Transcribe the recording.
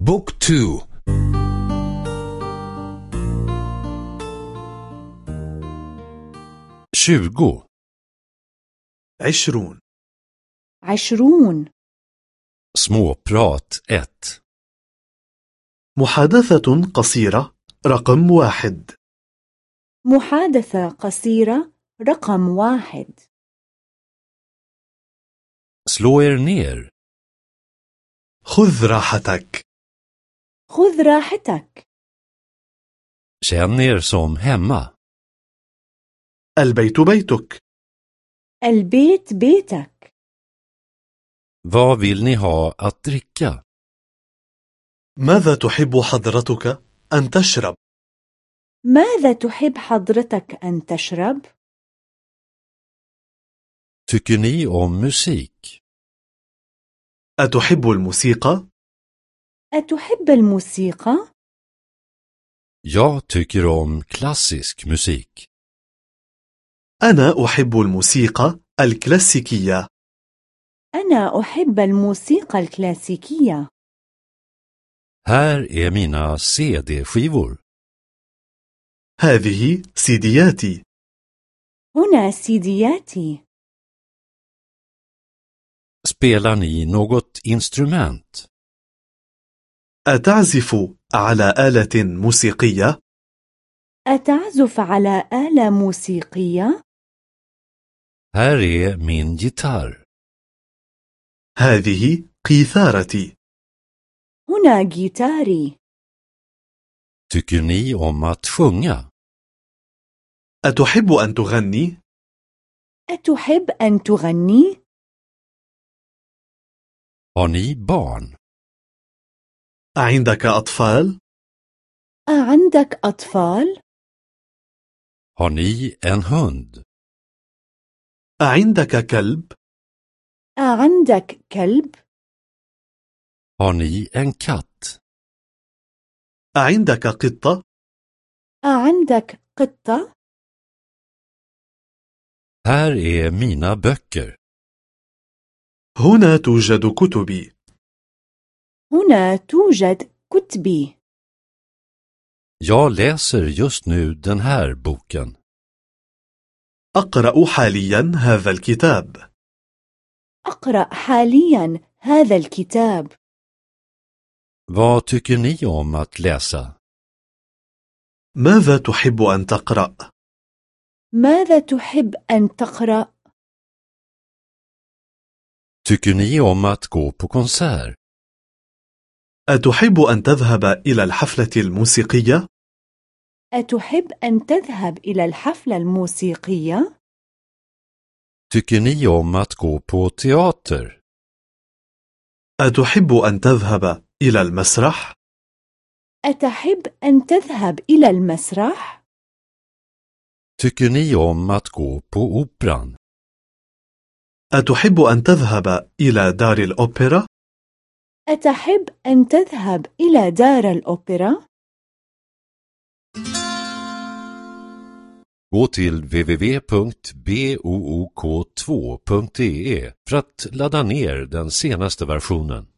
بوك تو. tjugo, عشرون. عشرون. småprat 1. محادثة قصيرة رقم واحد. محادثة قصيرة رقم واحد. Slå er ner. خذ راحتك. خذ راحتك Känn er som hemma. البيت بيتك البيت بيتك Vad vill ni ha att dricka? ماذا تحب حضرتك أن تشرب؟ ماذا تحب حضرتك أن تشرب؟ Tycker ni om musik? أتحب الموسيقى؟ أتحب الموسيقى؟ Jag tycker om klassisk musik. أنا أحب الموسيقى الكلاسيكية أنا أحب الموسيقى الكلاسيكية Här är mina CD-skivor. هذه سيدياتي هنا سيدياتي Spelar ni något instrument? أتعزف على آلة موسيقية؟ أتعزف على آلة موسيقية؟ Här är min gitarr. هذه قيثارتي هنا جيتاري Tycker ni om att sjunga? أتحب أن تغني؟ أتحب أن تغني؟ Har ni barn? أعندك أطفال؟ أعندك أطفال؟ Har ni en hund? أعندك كلب؟ أعندك كلب؟ Har ni en katt? أعندك قطة؟ أعندك قطة؟ Här är mina böcker. هنا توجد كتبي هنا توجد كتبي Jag läser just nu den här boken. أقرأ حاليا هذا الكتاب أقرأ حاليا هذا الكتاب Vad tycker ni om att läsa? ماذا تحب أن تقرأ؟ ماذا تحب أن تقرأ؟ Tycker ni om att gå på konsert? أتحب أن تذهب إلى الحفلة الموسيقية؟ أتحب أن تذهب إلى الحفلة الموسيقية؟ Tycker ni om att gå på teater? أتحب أن تذهب إلى المسرح؟ أتحب أن تذهب إلى المسرح؟ Tycker ni om att gå på operan? أتحب أن تذهب إلى دار الأوبرا؟ أتحب أن تذهب إلى دار الأوبرا؟ Gå till www.book2.de för att ladda ner den senaste versionen.